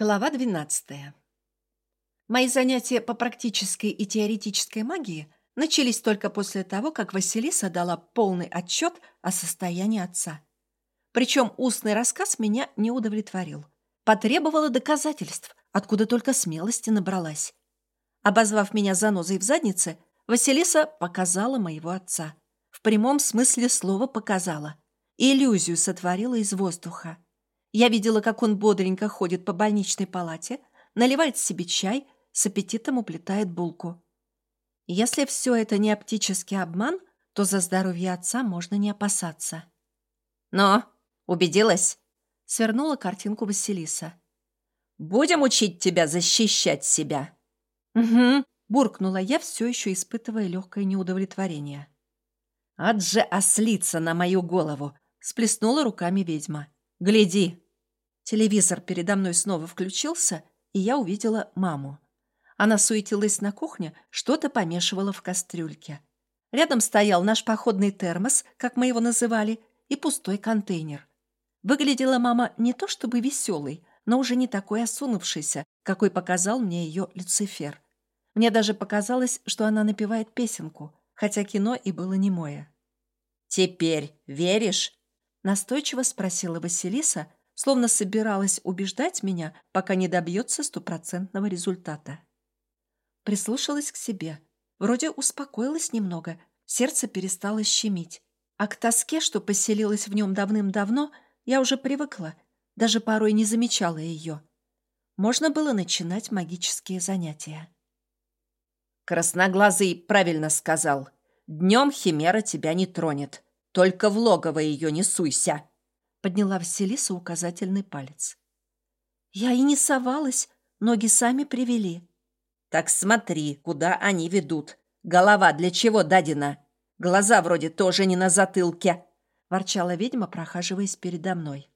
Глава 12. Мои занятия по практической и теоретической магии начались только после того, как Василиса дала полный отчет о состоянии отца. Причем устный рассказ меня не удовлетворил. Потребовала доказательств, откуда только смелости набралась. Обозвав меня занозой в заднице, Василиса показала моего отца. В прямом смысле слова показала. Иллюзию сотворила из воздуха. Я видела, как он бодренько ходит по больничной палате, наливает себе чай, с аппетитом уплетает булку. Если все это не оптический обман, то за здоровье отца можно не опасаться. «Но, убедилась?» — свернула картинку Василиса. «Будем учить тебя защищать себя». «Угу», — буркнула я, все еще испытывая легкое неудовлетворение. «Ад же ослица на мою голову!» — сплеснула руками ведьма. «Гляди!» Телевизор передо мной снова включился, и я увидела маму. Она суетилась на кухне, что-то помешивала в кастрюльке. Рядом стоял наш походный термос, как мы его называли, и пустой контейнер. Выглядела мама не то чтобы веселой, но уже не такой осунувшейся, какой показал мне ее Люцифер. Мне даже показалось, что она напевает песенку, хотя кино и было немое. «Теперь веришь?» Настойчиво спросила Василиса, словно собиралась убеждать меня, пока не добьется стопроцентного результата. Прислушалась к себе. Вроде успокоилась немного, сердце перестало щемить. А к тоске, что поселилась в нем давным-давно, я уже привыкла, даже порой не замечала ее. Можно было начинать магические занятия. Красноглазый правильно сказал. Днем химера тебя не тронет. Только в логово ее не суйся!» Подняла Василиса указательный палец. «Я и не совалась, ноги сами привели». «Так смотри, куда они ведут. Голова для чего дадена? Глаза вроде тоже не на затылке!» Ворчала ведьма, прохаживаясь передо мной.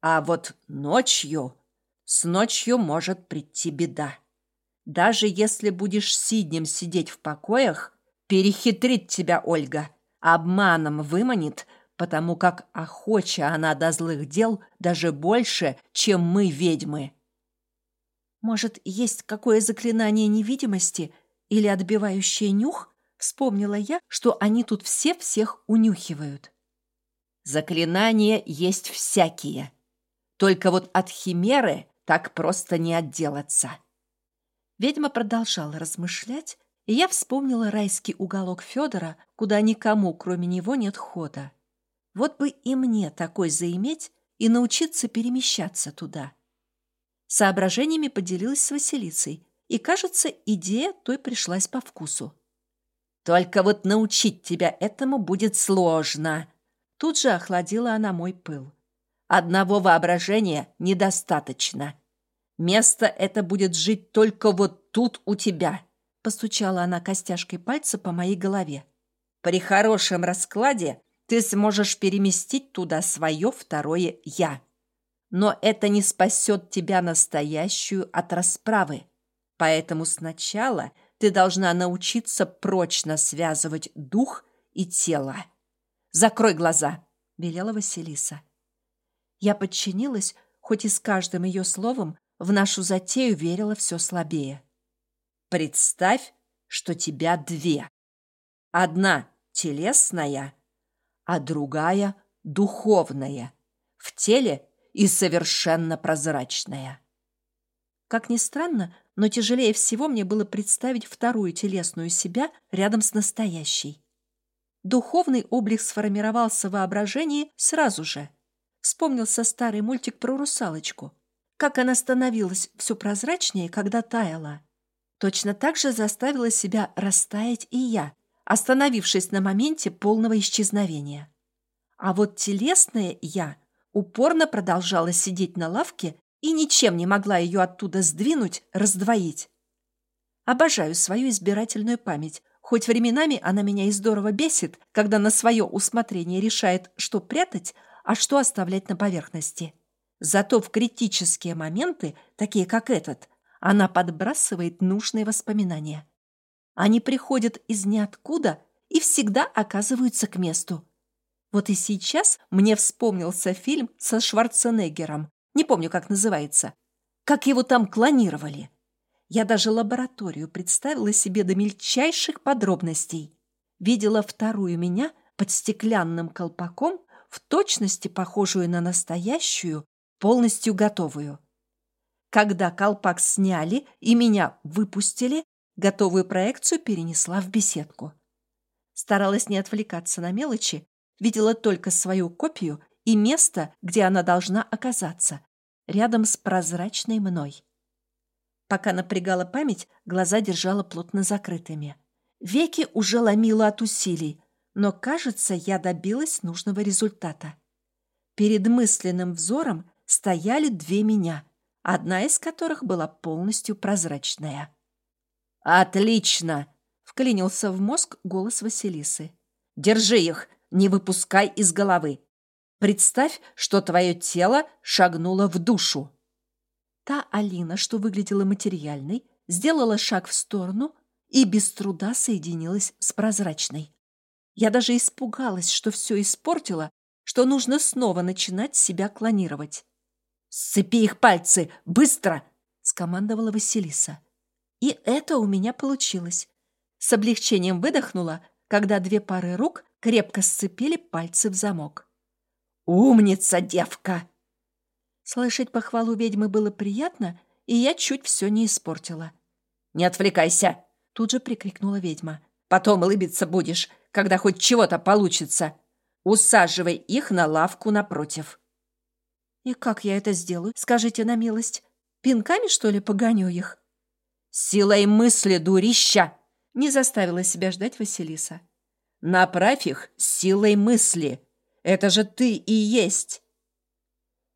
«А вот ночью... С ночью может прийти беда. Даже если будешь сиднем сидеть в покоях, перехитрит тебя Ольга» обманом выманит, потому как охоча она до злых дел даже больше, чем мы, ведьмы. Может, есть какое заклинание невидимости или отбивающее нюх? Вспомнила я, что они тут все всех унюхивают. Заклинания есть всякие. Только вот от химеры так просто не отделаться. Ведьма продолжала размышлять, и я вспомнила райский уголок Федора, куда никому, кроме него, нет хода. Вот бы и мне такой заиметь и научиться перемещаться туда. Соображениями поделилась с Василицей, и, кажется, идея той пришлась по вкусу. «Только вот научить тебя этому будет сложно!» Тут же охладила она мой пыл. «Одного воображения недостаточно. Место это будет жить только вот тут у тебя». Постучала она костяшкой пальца по моей голове. «При хорошем раскладе ты сможешь переместить туда свое второе «я». Но это не спасет тебя настоящую от расправы. Поэтому сначала ты должна научиться прочно связывать дух и тело. «Закрой глаза», — велела Василиса. Я подчинилась, хоть и с каждым ее словом в нашу затею верила все слабее. Представь, что тебя две. Одна телесная, а другая духовная, в теле и совершенно прозрачная. Как ни странно, но тяжелее всего мне было представить вторую телесную себя рядом с настоящей. Духовный облик сформировался в воображении сразу же. Вспомнился старый мультик про русалочку. Как она становилась все прозрачнее, когда таяла. Точно так же заставила себя растаять и я, остановившись на моменте полного исчезновения. А вот телесное «я» упорно продолжала сидеть на лавке и ничем не могла ее оттуда сдвинуть, раздвоить. Обожаю свою избирательную память, хоть временами она меня и здорово бесит, когда на свое усмотрение решает, что прятать, а что оставлять на поверхности. Зато в критические моменты, такие как этот, она подбрасывает нужные воспоминания. Они приходят из ниоткуда и всегда оказываются к месту. Вот и сейчас мне вспомнился фильм со Шварценеггером. Не помню, как называется. Как его там клонировали? Я даже лабораторию представила себе до мельчайших подробностей. Видела вторую меня под стеклянным колпаком, в точности похожую на настоящую, полностью готовую. Когда колпак сняли и меня выпустили, готовую проекцию перенесла в беседку. Старалась не отвлекаться на мелочи, видела только свою копию и место, где она должна оказаться, рядом с прозрачной мной. Пока напрягала память, глаза держала плотно закрытыми. Веки уже ломила от усилий, но, кажется, я добилась нужного результата. Перед мысленным взором стояли две меня, одна из которых была полностью прозрачная. «Отлично!» — вклинился в мозг голос Василисы. «Держи их, не выпускай из головы. Представь, что твое тело шагнуло в душу». Та Алина, что выглядела материальной, сделала шаг в сторону и без труда соединилась с прозрачной. Я даже испугалась, что все испортила, что нужно снова начинать себя клонировать. «Сцепи их пальцы! Быстро!» — скомандовала Василиса. И это у меня получилось. С облегчением выдохнула, когда две пары рук крепко сцепили пальцы в замок. «Умница, девка!» Слышать похвалу ведьмы было приятно, и я чуть все не испортила. «Не отвлекайся!» — тут же прикрикнула ведьма. «Потом улыбиться будешь, когда хоть чего-то получится. Усаживай их на лавку напротив». «И как я это сделаю? Скажите на милость. Пинками, что ли, погоню их?» «Силой мысли, дурища!» — не заставила себя ждать Василиса. «Направь их силой мысли. Это же ты и есть!»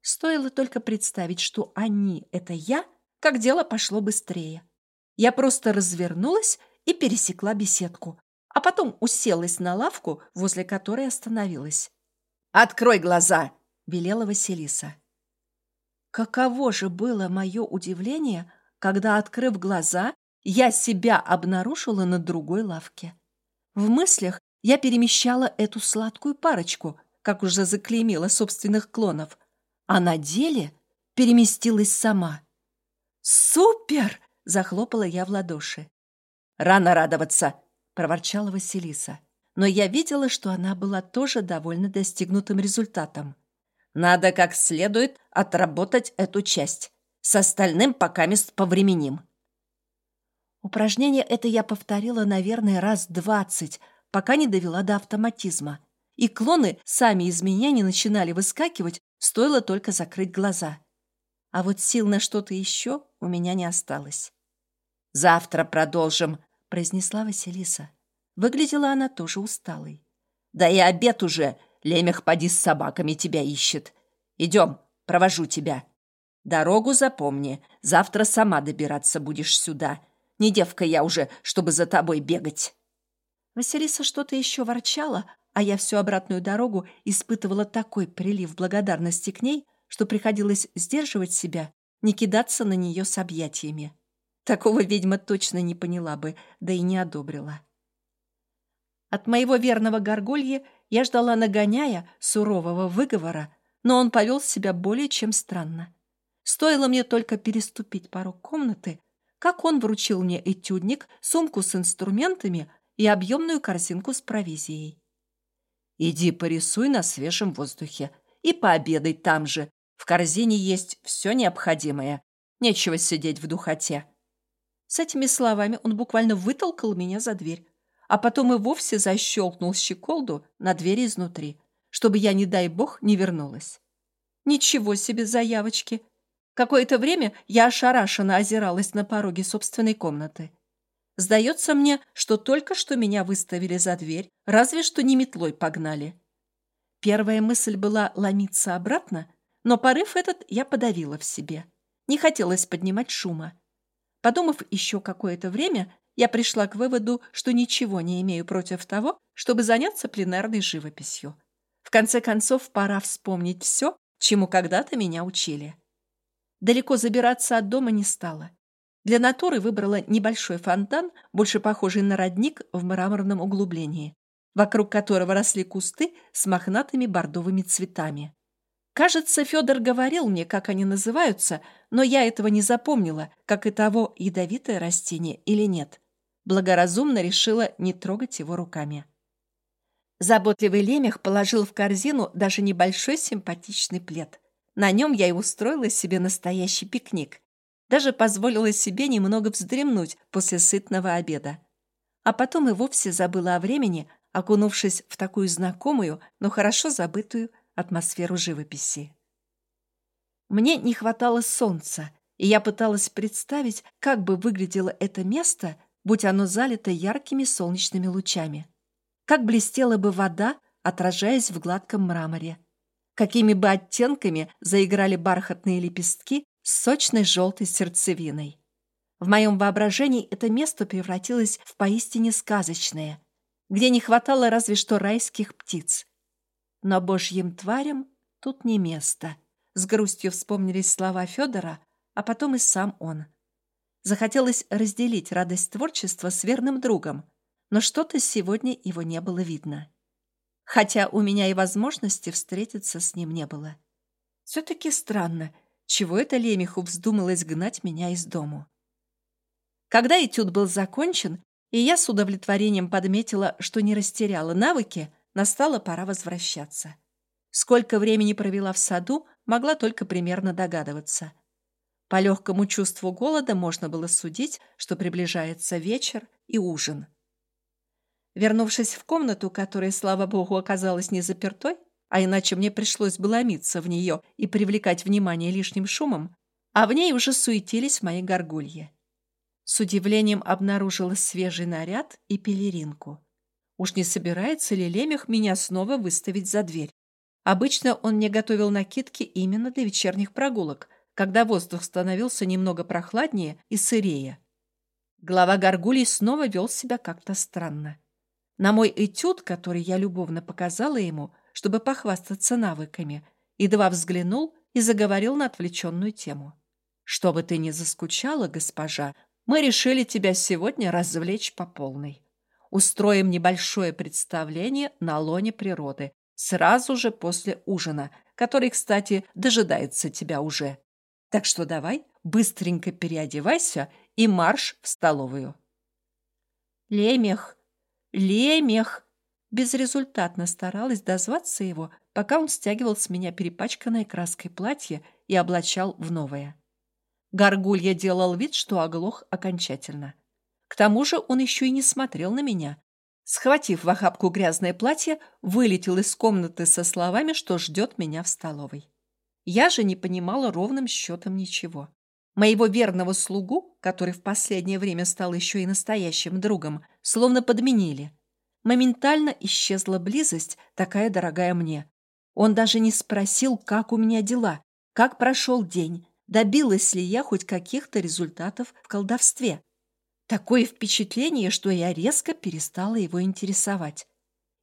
Стоило только представить, что они — это я, как дело пошло быстрее. Я просто развернулась и пересекла беседку, а потом уселась на лавку, возле которой остановилась. «Открой глаза!» — велела Василиса. Каково же было мое удивление, когда, открыв глаза, я себя обнаружила на другой лавке. В мыслях я перемещала эту сладкую парочку, как уже заклеймила собственных клонов, а на деле переместилась сама. «Супер!» — захлопала я в ладоши. «Рано радоваться!» — проворчала Василиса. Но я видела, что она была тоже довольно достигнутым результатом. «Надо как следует отработать эту часть. С остальным пока мест повременим». Упражнение это я повторила, наверное, раз двадцать, пока не довела до автоматизма. И клоны сами из меня не начинали выскакивать, Стоило только закрыть глаза. А вот сил на что-то еще у меня не осталось. «Завтра продолжим», — произнесла Василиса. Выглядела она тоже усталой. «Да и обед уже! Лемех поди с собаками тебя ищет. Идем, провожу тебя. Дорогу запомни, завтра сама добираться будешь сюда. Не девка я уже, чтобы за тобой бегать». Василиса что-то еще ворчала, а я всю обратную дорогу испытывала такой прилив благодарности к ней, что приходилось сдерживать себя, не кидаться на нее с объятиями. Такого ведьма точно не поняла бы, да и не одобрила. От моего верного горгулья я ждала нагоняя сурового выговора, но он повел себя более чем странно. Стоило мне только переступить порог комнаты, как он вручил мне этюдник, сумку с инструментами и объемную корзинку с провизией. Иди порисуй на свежем воздухе и пообедай там же. В корзине есть все необходимое. Нечего сидеть в духоте. С этими словами он буквально вытолкал меня за дверь, а потом и вовсе защелкнул щеколду на двери изнутри, чтобы я, не дай бог, не вернулась. Ничего себе заявочки! Какое-то время я ошарашенно озиралась на пороге собственной комнаты. Сдается мне, что только что меня выставили за дверь, разве что не метлой погнали. Первая мысль была ломиться обратно, но порыв этот я подавила в себе. Не хотелось поднимать шума. Подумав еще какое-то время, я пришла к выводу, что ничего не имею против того, чтобы заняться пленарной живописью. В конце концов, пора вспомнить все, чему когда-то меня учили. Далеко забираться от дома не стала. Для натуры выбрала небольшой фонтан, больше похожий на родник в мраморном углублении, вокруг которого росли кусты с мохнатыми бордовыми цветами. Кажется, Федор говорил мне, как они называются, но я этого не запомнила, как и того, ядовитое растение или нет. Благоразумно решила не трогать его руками. Заботливый лемех положил в корзину даже небольшой симпатичный плед. На нем я и устроила себе настоящий пикник. Даже позволила себе немного вздремнуть после сытного обеда. А потом и вовсе забыла о времени, окунувшись в такую знакомую, но хорошо забытую атмосферу живописи. Мне не хватало солнца, и я пыталась представить, как бы выглядело это место, будь оно залито яркими солнечными лучами. Как блестела бы вода, отражаясь в гладком мраморе. Какими бы оттенками заиграли бархатные лепестки с сочной желтой сердцевиной. В моем воображении это место превратилось в поистине сказочное, где не хватало разве что райских птиц. Но божьим тварям тут не место. С грустью вспомнились слова Федора, а потом и сам он. Захотелось разделить радость творчества с верным другом, но что-то сегодня его не было видно. Хотя у меня и возможности встретиться с ним не было. Все-таки странно, чего это Лемеху вздумалось гнать меня из дому. Когда этюд был закончен, и я с удовлетворением подметила, что не растеряла навыки, Настала пора возвращаться. Сколько времени провела в саду, могла только примерно догадываться. По легкому чувству голода можно было судить, что приближается вечер и ужин. Вернувшись в комнату, которая, слава богу, оказалась не запертой, а иначе мне пришлось бы ломиться в нее и привлекать внимание лишним шумом, а в ней уже суетились мои горгульи. С удивлением обнаружила свежий наряд и пелеринку. Уж не собирается ли Лемех меня снова выставить за дверь? Обычно он мне готовил накидки именно для вечерних прогулок, когда воздух становился немного прохладнее и сырее. Глава Горгулий снова вел себя как-то странно. На мой этюд, который я любовно показала ему, чтобы похвастаться навыками, едва взглянул и заговорил на отвлеченную тему. «Чтобы ты не заскучала, госпожа, мы решили тебя сегодня развлечь по полной устроим небольшое представление на лоне природы, сразу же после ужина, который, кстати, дожидается тебя уже. Так что давай, быстренько переодевайся и марш в столовую. Лемех, лемех! Безрезультатно старалась дозваться его, пока он стягивал с меня перепачканное краской платье и облачал в новое. Горгулья делал вид, что оглох окончательно. К тому же он еще и не смотрел на меня. Схватив в охапку грязное платье, вылетел из комнаты со словами, что ждет меня в столовой. Я же не понимала ровным счетом ничего. Моего верного слугу, который в последнее время стал еще и настоящим другом, словно подменили. Моментально исчезла близость, такая дорогая мне. Он даже не спросил, как у меня дела, как прошел день, добилась ли я хоть каких-то результатов в колдовстве. Такое впечатление, что я резко перестала его интересовать.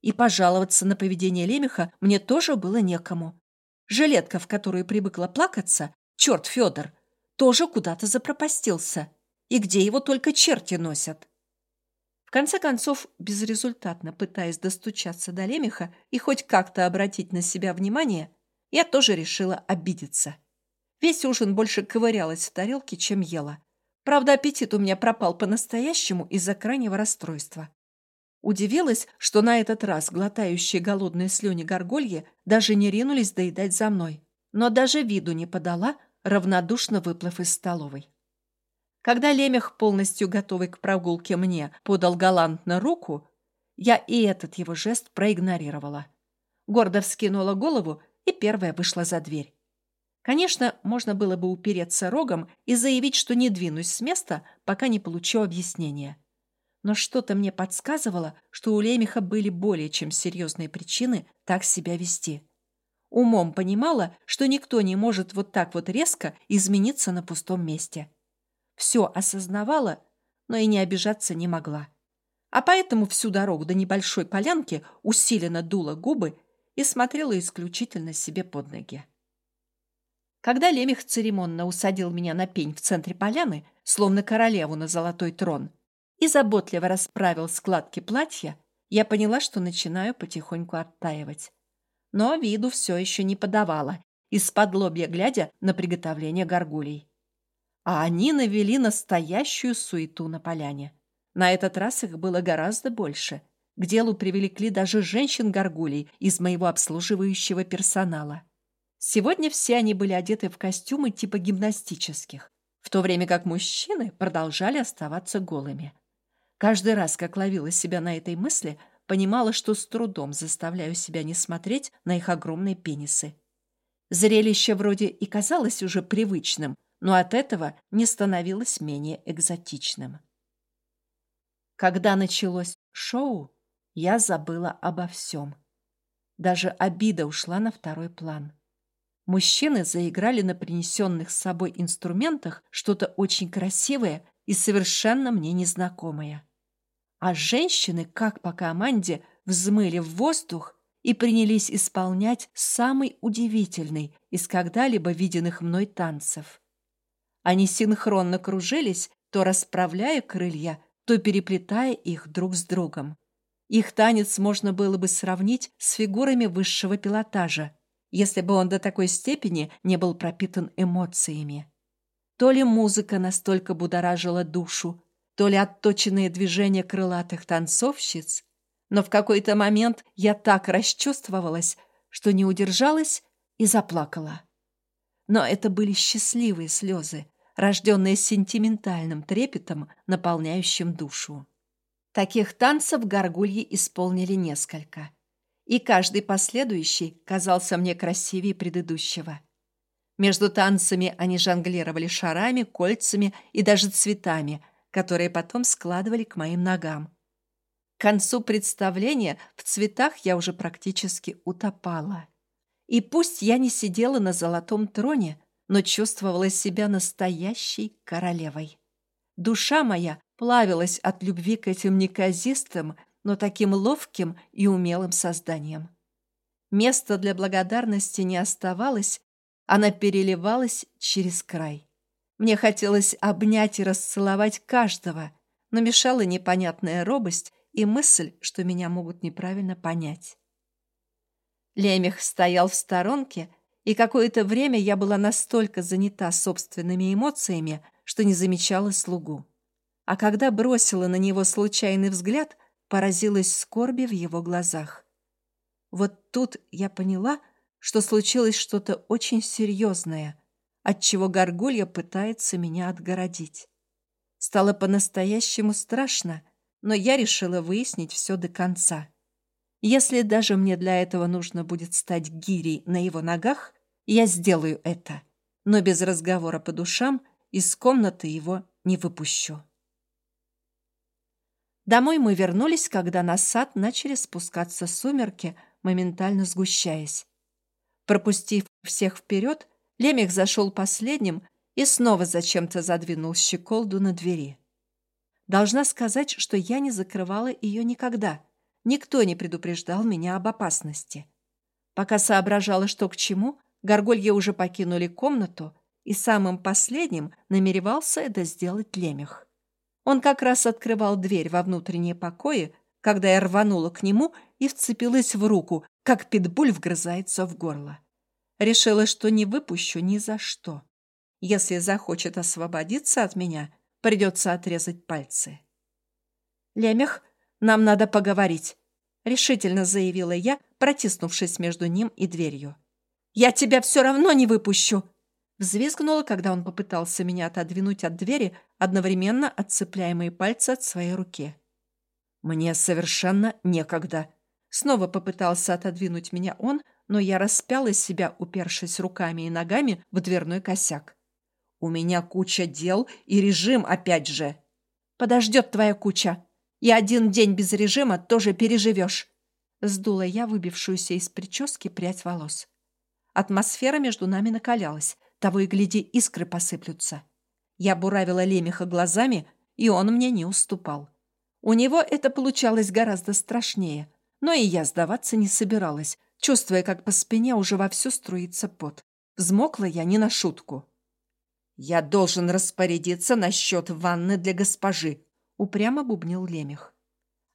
И пожаловаться на поведение Лемеха мне тоже было некому. Жилетка, в которую привыкла плакаться, черт Федор, тоже куда-то запропастился. И где его только черти носят. В конце концов, безрезультатно пытаясь достучаться до Лемеха и хоть как-то обратить на себя внимание, я тоже решила обидеться. Весь ужин больше ковырялась в тарелке, чем ела. Правда, аппетит у меня пропал по-настоящему из-за крайнего расстройства. Удивилась, что на этот раз глотающие голодные слюни горгульи даже не ринулись доедать за мной, но даже виду не подала, равнодушно выплыв из столовой. Когда Лемех, полностью готовый к прогулке мне, подал галантно руку, я и этот его жест проигнорировала. Гордо вскинула голову и первая вышла за дверь. Конечно, можно было бы упереться рогом и заявить, что не двинусь с места, пока не получу объяснения. Но что-то мне подсказывало, что у Лемеха были более чем серьезные причины так себя вести. Умом понимала, что никто не может вот так вот резко измениться на пустом месте. Все осознавала, но и не обижаться не могла. А поэтому всю дорогу до небольшой полянки усиленно дула губы и смотрела исключительно себе под ноги. Когда Лемех церемонно усадил меня на пень в центре поляны, словно королеву на золотой трон, и заботливо расправил складки платья, я поняла, что начинаю потихоньку оттаивать. Но виду все еще не подавала из-под лобья глядя на приготовление горгулей. А они навели настоящую суету на поляне. На этот раз их было гораздо больше. К делу привлекли даже женщин-горгулей из моего обслуживающего персонала. Сегодня все они были одеты в костюмы типа гимнастических, в то время как мужчины продолжали оставаться голыми. Каждый раз, как ловила себя на этой мысли, понимала, что с трудом заставляю себя не смотреть на их огромные пенисы. Зрелище вроде и казалось уже привычным, но от этого не становилось менее экзотичным. Когда началось шоу, я забыла обо всем. Даже обида ушла на второй план. Мужчины заиграли на принесенных с собой инструментах что-то очень красивое и совершенно мне незнакомое. А женщины, как по команде, взмыли в воздух и принялись исполнять самый удивительный из когда-либо виденных мной танцев. Они синхронно кружились, то расправляя крылья, то переплетая их друг с другом. Их танец можно было бы сравнить с фигурами высшего пилотажа, если бы он до такой степени не был пропитан эмоциями. То ли музыка настолько будоражила душу, то ли отточенные движения крылатых танцовщиц, но в какой-то момент я так расчувствовалась, что не удержалась и заплакала. Но это были счастливые слезы, рожденные сентиментальным трепетом, наполняющим душу. Таких танцев горгульи исполнили несколько, и каждый последующий казался мне красивее предыдущего. Между танцами они жонглировали шарами, кольцами и даже цветами, которые потом складывали к моим ногам. К концу представления в цветах я уже практически утопала. И пусть я не сидела на золотом троне, но чувствовала себя настоящей королевой. Душа моя плавилась от любви к этим неказистым, но таким ловким и умелым созданиям. Места для благодарности не оставалось, она переливалась через край. Мне хотелось обнять и расцеловать каждого, но мешала непонятная робость и мысль, что меня могут неправильно понять. Лемех стоял в сторонке и какое-то время я была настолько занята собственными эмоциями, что не замечала слугу. А когда бросила на него случайный взгляд, поразилась скорби в его глазах. Вот тут я поняла, что случилось что-то очень серьезное, от чего горгулья пытается меня отгородить. Стало по-настоящему страшно, но я решила выяснить все до конца. Если даже мне для этого нужно будет стать гирей на его ногах, я сделаю это. Но без разговора по душам из комнаты его не выпущу. Домой мы вернулись, когда на сад начали спускаться сумерки, моментально сгущаясь. Пропустив всех вперед, Лемех зашел последним и снова зачем-то задвинул щеколду на двери. Должна сказать, что я не закрывала ее никогда – Никто не предупреждал меня об опасности. Пока соображала, что к чему, горгульи уже покинули комнату, и самым последним намеревался это сделать лемех. Он как раз открывал дверь во внутренние покои, когда я рванула к нему и вцепилась в руку, как питбуль вгрызается в горло. Решила, что не выпущу ни за что. Если захочет освободиться от меня, придется отрезать пальцы. Лемех нам надо поговорить», — решительно заявила я, протиснувшись между ним и дверью. «Я тебя все равно не выпущу!» Взвизгнула, когда он попытался меня отодвинуть от двери, одновременно отцепляя мои пальцы от своей руки. «Мне совершенно некогда!» Снова попытался отодвинуть меня он, но я распяла себя, упершись руками и ногами в дверной косяк. «У меня куча дел и режим опять же!» «Подождет твоя куча!» И один день без режима тоже переживешь. Сдула я выбившуюся из прически прядь волос. Атмосфера между нами накалялась. Того и гляди, искры посыплются. Я буравила лемеха глазами, и он мне не уступал. У него это получалось гораздо страшнее. Но и я сдаваться не собиралась, чувствуя, как по спине уже вовсю струится пот. Взмокла я не на шутку. «Я должен распорядиться насчет ванны для госпожи», упрямо бубнил Лемех.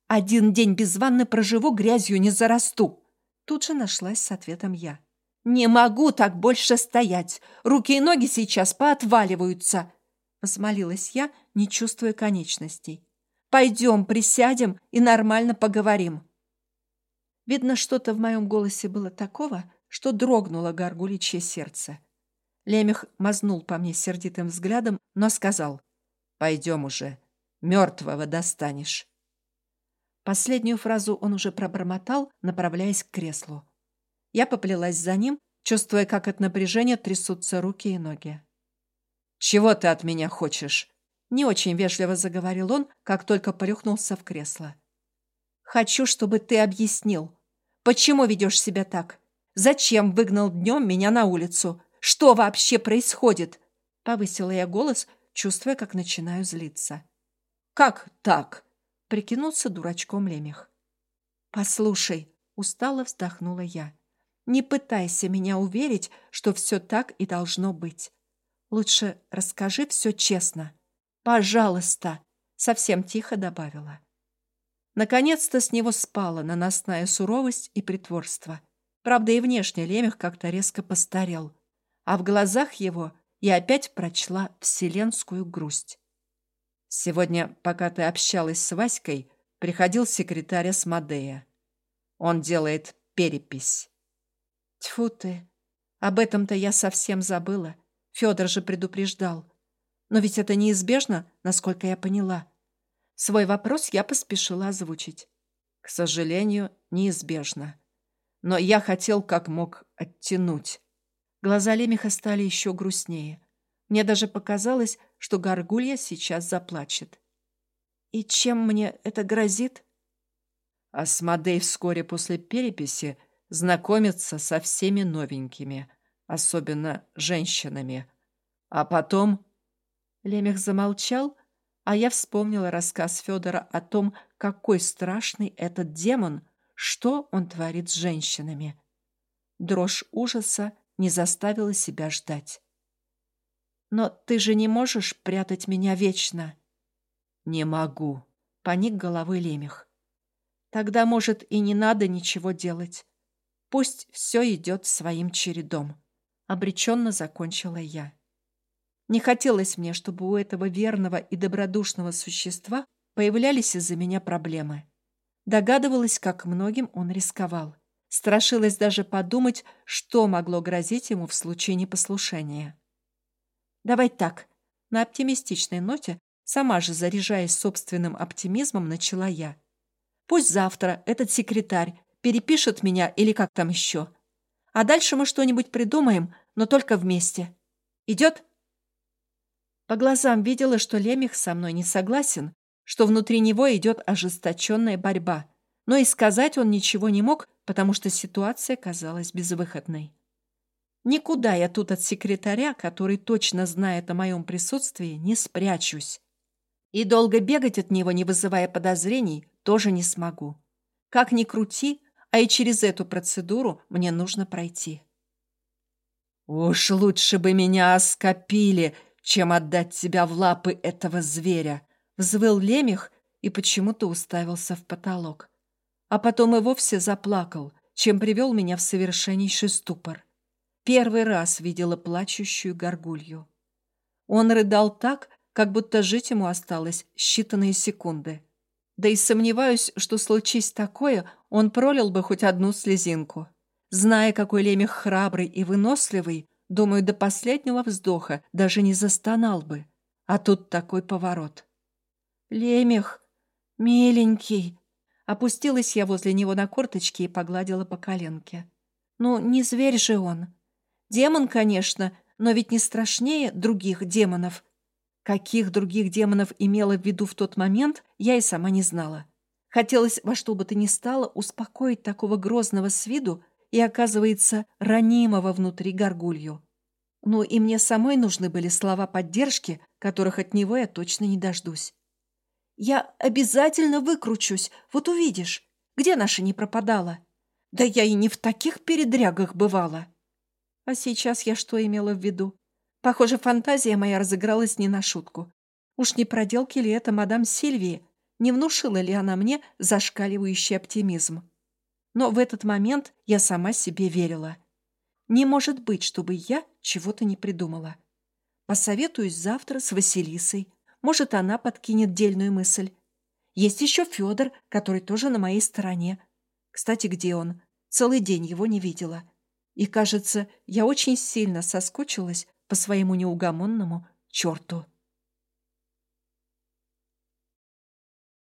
«Один день без ванны проживу, грязью не зарасту!» Тут же нашлась с ответом я. «Не могу так больше стоять. Руки и ноги сейчас поотваливаются», — возмолилась я, не чувствуя конечностей. «Пойдем, присядем и нормально поговорим». Видно, что-то в моем голосе было такого, что дрогнуло горгуличье сердце. Лемех мазнул по мне сердитым взглядом, но сказал, «Пойдем уже, мертвого достанешь». Последнюю фразу он уже пробормотал, направляясь к креслу. Я поплелась за ним, чувствуя, как от напряжения трясутся руки и ноги. «Чего ты от меня хочешь?» Не очень вежливо заговорил он, как только порюхнулся в кресло. «Хочу, чтобы ты объяснил, почему ведешь себя так? Зачем выгнал днем меня на улицу? Что вообще происходит?» Повысила я голос, чувствуя, как начинаю злиться. «Как так?» — прикинулся дурачком Лемех. «Послушай», — устало вздохнула я, — «не пытайся меня уверить, что все так и должно быть. Лучше расскажи все честно. Пожалуйста!» Совсем тихо добавила. Наконец-то с него спала наносная суровость и притворство. Правда, и внешне Лемех как-то резко постарел. А в глазах его я опять прочла вселенскую грусть. «Сегодня, пока ты общалась с Васькой, приходил секретарь Асмодея. Он делает перепись». Тьфу ты! Об этом-то я совсем забыла. Федор же предупреждал. Но ведь это неизбежно, насколько я поняла. Свой вопрос я поспешила озвучить. К сожалению, неизбежно. Но я хотел как мог оттянуть. Глаза Лемеха стали еще грустнее. Мне даже показалось, что Горгулья сейчас заплачет. «И чем мне это грозит?» Асмодей вскоре после переписи знакомится со всеми новенькими, особенно женщинами. А потом... Лемех замолчал, а я вспомнила рассказ Федора о том, какой страшный этот демон, что он творит с женщинами. Дрожь ужаса не заставила себя ждать. «Но ты же не можешь прятать меня вечно?» «Не могу», — поник головой Лемех. «Тогда, может, и не надо ничего делать. Пусть все идет своим чередом», — обреченно закончила я. Не хотелось мне, чтобы у этого верного и добродушного существа появлялись из-за меня проблемы. Догадывалась, как многим он рисковал. Страшилась даже подумать, что могло грозить ему в случае непослушания. «Давай так», — на оптимистичной ноте, сама же заряжаясь собственным оптимизмом, начала я. «Пусть завтра этот секретарь перепишет меня или как там еще. А дальше мы что-нибудь придумаем, но только вместе. Идет?» По глазам видела, что Лемех со мной не согласен, что внутри него идет ожесточенная борьба. Но и сказать он ничего не мог, потому что ситуация казалась безвыходной. Никуда я тут от секретаря, который точно знает о моем присутствии, не спрячусь. И долго бегать от него, не вызывая подозрений, тоже не смогу. Как ни крути, а и через эту процедуру мне нужно пройти. «Уж лучше бы меня оскопили, чем отдать тебя в лапы этого зверя!» Взвыл лемех и почему-то уставился в потолок. А потом и вовсе заплакал, чем привел меня в совершеннейший ступор. Первый раз видела плачущую горгулью. Он рыдал так, как будто жить ему осталось считанные секунды. Да и сомневаюсь, что случись такое, он пролил бы хоть одну слезинку. Зная, какой лемех храбрый и выносливый, думаю, до последнего вздоха даже не застонал бы. А тут такой поворот. «Лемех, миленький!» Опустилась я возле него на корточки и погладила по коленке. «Ну, не зверь же он. Демон, конечно, но ведь не страшнее других демонов. Каких других демонов имела в виду в тот момент, я и сама не знала. Хотелось во что бы то ни стало успокоить такого грозного с виду и, оказывается, ранимого внутри горгулью. Ну и мне самой нужны были слова поддержки, которых от него я точно не дождусь. «Я обязательно выкручусь, вот увидишь. Где наша не пропадала? Да я и не в таких передрягах бывала». А сейчас я что имела в виду? Похоже, фантазия моя разыгралась не на шутку. Уж не проделки ли это мадам Сильвии? Не внушила ли она мне зашкаливающий оптимизм? Но в этот момент я сама себе верила. Не может быть, чтобы я чего-то не придумала. Посоветуюсь завтра с Василисой. Может, она подкинет дельную мысль. Есть еще Федор, который тоже на моей стороне. Кстати, где он? Целый день его не видела. И, кажется, я очень сильно соскучилась по своему неугомонному черту.